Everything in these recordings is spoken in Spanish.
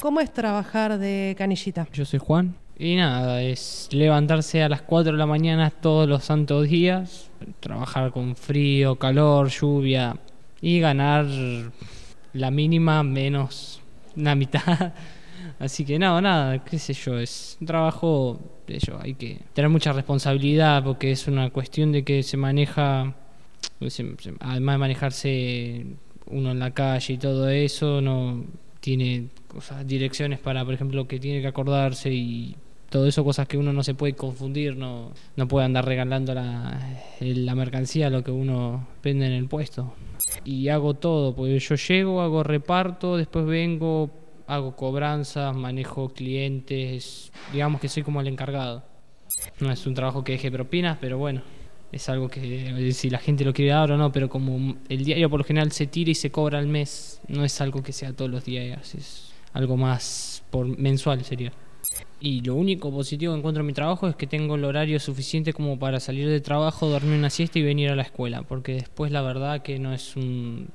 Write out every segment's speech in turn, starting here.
¿Cómo es trabajar de canillita? Yo soy Juan. Y nada, es levantarse a las 4 de la mañana todos los santos días, trabajar con frío, calor, lluvia y ganar la mínima menos la mitad. Así que no, nada, qué sé yo, es un trabajo, yo, hay que tener mucha responsabilidad porque es una cuestión de que se maneja, además de manejarse uno en la calle y todo eso, no tiene cosas, direcciones para, por ejemplo, que tiene que acordarse y todo eso, cosas que uno no se puede confundir, no, no puede andar regalando la, mercancía, lo que uno vende en el puesto. Y hago todo, pues yo llego, hago reparto, después vengo, hago cobranzas, manejo clientes, digamos que soy como el encargado. No es un trabajo que deje propinas, pero bueno, es algo que si la gente lo quiere dar o no, pero como el diario por lo general se tira y se cobra al mes, no es algo que sea todos los días, algo más por mensual sería. Y lo único positivo que encuentro en mi trabajo es que tengo el horario suficiente como para salir de trabajo, dormir una siesta y venir a la escuela, porque después la verdad que no es un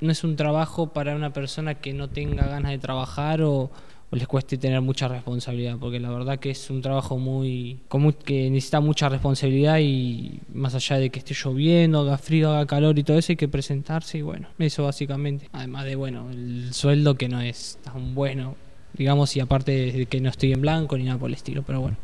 no es un trabajo para una persona que no tenga ganas de trabajar o, les cueste tener mucha responsabilidad, porque la verdad que es un trabajo muy, que necesita mucha responsabilidad y más allá de que esté lloviendo, haga frío, haga calor y todo eso, hay que presentarse y bueno, eso básicamente. Además de, bueno, el sueldo que no es tan bueno, digamos, y aparte de que no estoy en blanco ni nada por el estilo, pero bueno.